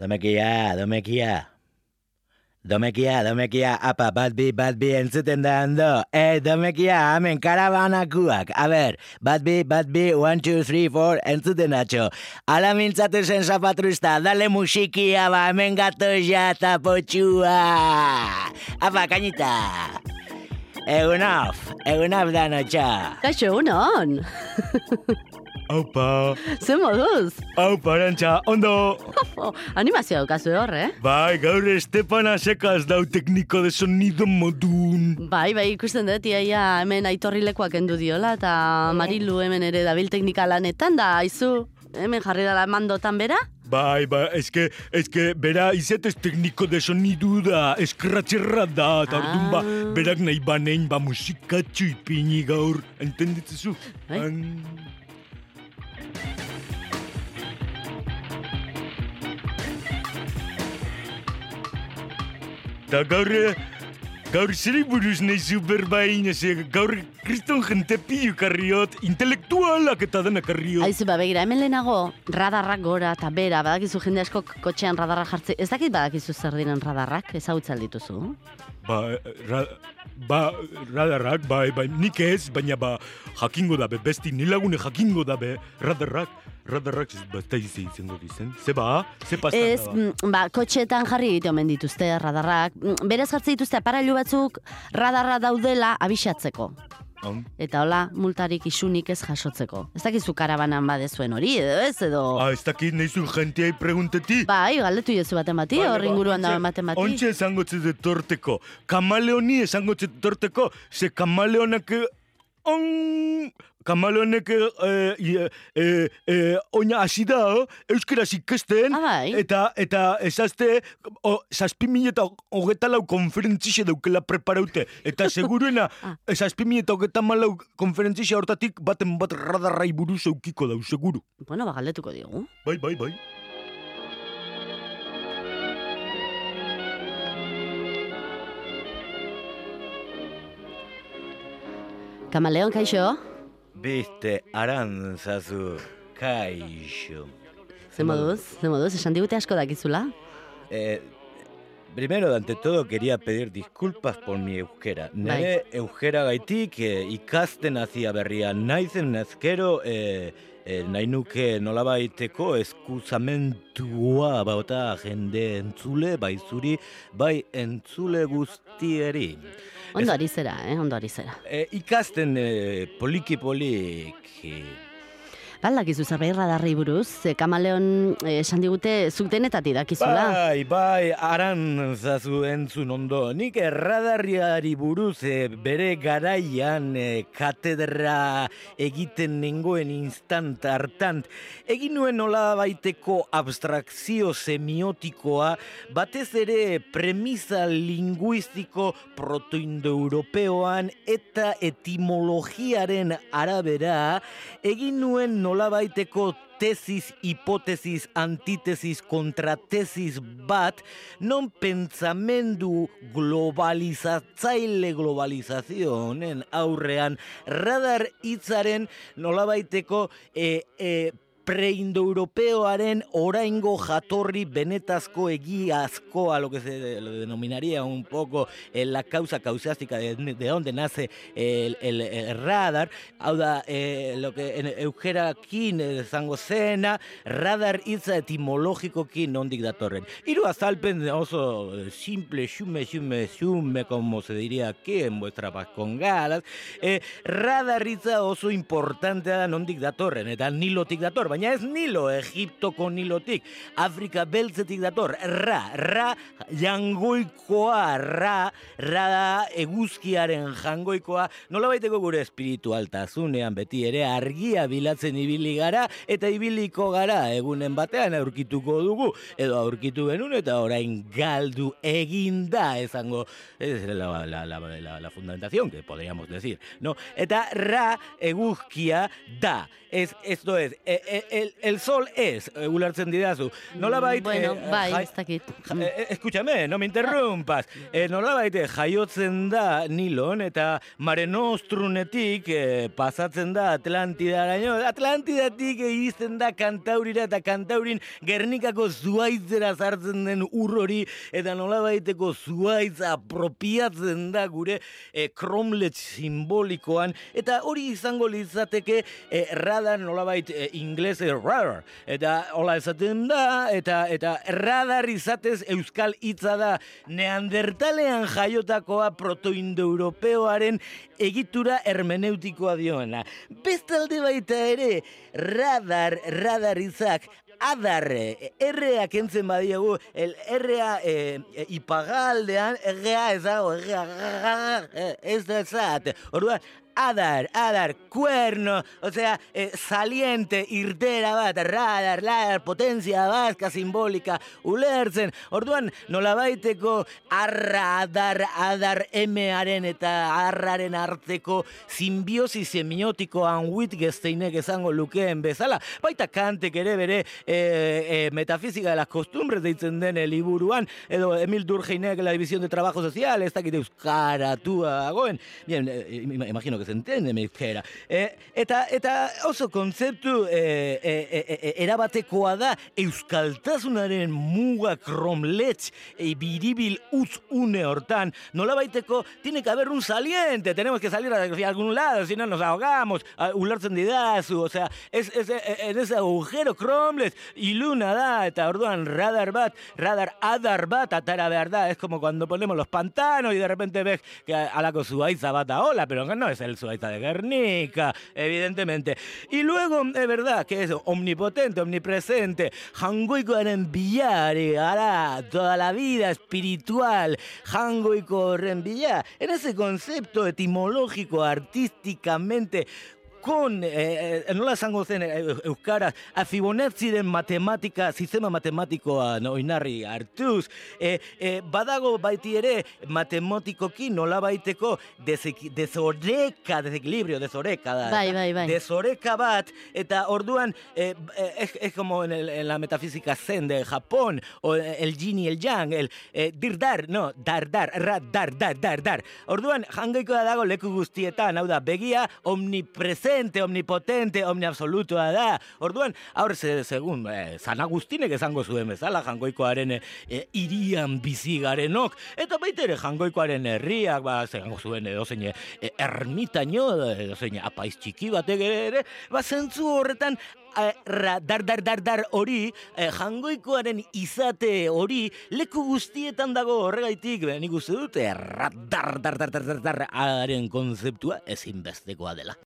Domekia, domekia. Domekia, domekia, apa, bat bi, bat bi, entzuten da ando. Eh, domekia, hemen karabanakuak. A ber, bat bi, bat bi, one, two, three, four, entzuten atxo. Ala mintzatu zen zapatruista, dale musikia, ba, hemen gato ja, eta potxua. Apa, kainita. Egun off, egun off da notxa. Kaixo, unon! Aupa, Ze moduz? aupa, arantxa, ondo! Animazio daukazu hor, eh? Bai, gaur Estepana sekaz dau tekniko de sonido modun. Bai, bai, ikusten dut, iaia hemen aitorrilekoak endu diola, eta Marilu hemen ere dabil teknika lanetan, da, aizu, hemen jarri dala mandotan bera? Bai, bai, eske, eske, bera izetez tekniko de sonidu da, eskratxerra da, eta orduan ba, Ah. berak nahi banein, ba, musikatxu ipini gaur, entenditzezu? Bai. An- Da gaur, eh, gaur zeri buruz nahi bain, eze, gaur kriston jente pilu karriot, intelektualak eta denak karriot. Aizu, ba, begira, hemen lehenago, radarrak gora eta bera, badakizu jende asko kotxean radarrak jartze, ez dakit badakizu zer diren radarrak, ezagutza dituzu. Ba, ra, ba, radarrak, bai, bai, nik ez, baina ba, jakingo dabe, besti nilagune jakingo dabe, radarrak, radarrak, ez ba, ez da izi izango dizen, ze ba, ze pasan Ez, da ba. mm, ba, kotxeetan jarri egite omen dituzte radarrak, Mm, berez jartze dituzte aparailu batzuk radarra daudela abixatzeko. On. Eta hola, multarik isunik ez jasotzeko. Ez dakizu karabanan badezuen hori, edo ez, edo... Ah, ez dakit nahizu jenteai pregunteti. Bai, galdetu jezu baten bati, ba, inguruan ontxe- dagoen baten bati. Ontxe esango txete torteko. Kamaleoni esango txete torteko, ze kamaleonak... eh, On... Kamaleonek eh, eh, eh, eh, oina hasi da, oh, euskaraz ikesten, Ah, bai. eta eta esazte, o, zazpi mila eta hogeta lau konferentzixe daukela preparaute, eta seguruena, Ah. zazpi mila eta hogeta malau konferentzixe hortatik baten bat radarrai buruz eukiko dau, seguru. Bueno, ba, galdetuko diogu. Bai, bai, bai. Kamaleon, kaixo? Biste, arantzazu, kaixo. Ze moduz? Ze moduz? Esan digute asko dakizula? Eh, primero, ante todo, quería pedir disculpas por mi euskera. Nere euskera gaitik eh, ikasten hasia berria naizen nazkero eh, eh, nahi nuke nolabaiteko eskuzamentua bauta jende entzule, bai zuri, bai entzule guztieri. Ondo ari zera, eh? Ondo ari zera. Eh, ikasten eh, poliki polik... Baldakizu zerbait radarri buruz, ze kamaleon eh, esan digute zuk denetatik dakizula. Bai, bai, aran zazu entzun ondo. Nik erradarriari buruz eh, bere garaian eh, katedra egiten nengoen instant hartan. Egin nuen nola baiteko abstrakzio semiotikoa, batez ere premisa linguistiko protoindoeuropeoan eta etimologiaren arabera, egin nuen nolabaiteko tesis, hipotesis, antitesis, kontratesis bat, non pentsamendu globalizatzaile globalizazionen aurrean radar hitzaren nolabaiteko e, e, preindoeuropeoaren oraingo jatorri benetazko egiazkoa, lo que se lo denominaría un poco eh, la causa causástica de, de donde nace el, el, el radar, hau da, eh, lo que en euskerakin esango zena, radar hitza etimologikokin nondik datorren. Hiru azalpen oso eh, simple, xume, xume, xume, como se diría aquí en vuestra vascongadas, eh, radar hitza oso importantea da nondik datorren, eta nilotik dator, baina ez Nilo, Egiptoko Nilotik, Afrika beltzetik dator, ra, ra, jangoikoa, ra, ra da eguzkiaren jangoikoa, nola baiteko gure espiritualtasunean beti ere argia bilatzen ibili gara, eta ibiliko gara egunen batean aurkituko dugu, edo aurkitu genuen eta orain galdu eginda esango, es la, la, la, la, la fundamentación que podríamos decir, no? Eta ra eguzkia da, ez, esto es, e, e, el, el sol es, eh, ulertzen didazu. Nola bait... Bueno, bai, ez dakit. Eh, escúchame, no me interrumpas. Eh, nola baite jaiotzen da Nilon eta Mare Nostrunetik eh, pasatzen da Atlantidaraino. Atlantidatik egizten da Kantaurira eta Kantaurin Gernikako zuaitzera zartzen den urrori eta nola baiteko zuaitz apropiatzen da gure eh, kromlet simbolikoan eta hori izango litzateke eh, radar nolabait eh, inglese radar eta hola esaten da eta eta radar izatez euskal hitza da neandertalean jaiotakoa protoindoeuropeoaren egitura hermeneutikoa dioena. Bestalde baita ere, radar, radar izak, adar, erreak entzen badiegu, el errea e, e, ipagaldean, errea ez dago, errea, ez da ezat. Orduan, adar, adar, cuerno, o sea, eh, saliente, irtera bat, radar, radar, potentzia bazka simbolika, ulertzen, orduan, nolabaiteko arra, adar, adar, emearen eta arraren arteko simbiosi semiotikoan Wittgensteinek esango lukeen bezala, baita kantek ere bere e, e, metafísica de las costumbres deitzen den liburuan, edo Emil Durkheimek la división de trabajo social, ez dakit euskaratua dagoen, bien, eh, imagino que se entiende mi euskera. Eh, eta, eta oso kontzeptu eh, eh, eh, eh, erabatekoa da euskaltasunaren muga kromletz e, biribil utz une hortan, nola baiteko, tiene que haber un saliente, tenemos que salir a algún lado, si no nos ahogamos, ulertzen didazu, o sea, es, ese agujero kromletz, iluna da, eta orduan radar bat, radar adar bat, atara da, es como cuando ponemos los pantanos y de repente ves que alako zuaitza bat hola, pero no es el zuaitza de Guernica, evidentemente. Y luego, es verdad que es omnipotente, omnipresente, jangoikoaren bilari, gara, toda la vida espiritual, jangoiko horren bila, en ese concepto etimológico, artísticamente, con, eh, eh, nola esango zen eh, euskaraz, a Fibonacciren matematika, sistema matematikoa no, oinarri hartuz, eh, eh, badago baiti ere matematikoki nola baiteko desek, desoreka, desequilibrio, desoreka da. Bai, bai, bai. Desoreka bat, eta orduan, eh, eh, es, es como en, el, en la metafísica zen de Japón, o el yin y el yang, el eh, dir dar, no, dar, dar, ra, dar, dar, dar, dar. Orduan, jangoikoa dago leku guztietan, hau da, begia omnipresente, omnipotente, omniabsolutua da. Orduan, aur ze, segun, eh, San Agustinek esango zuen bezala, jangoikoaren eh, irian bizi garenok, eta baita ere jangoikoaren herriak, ba, zegango zuen edo zein eh, ermitaino, edo zein apaiz txiki batek ere, ba, zentzu horretan, eh, ra, dar, dar, dar, dar hori, eh, jangoikoaren izate hori, leku guztietan dago horregaitik, nik uste dute, ra, dar, dar, dar, dar, dar, dar, haren konzeptua ezinbestekoa dela.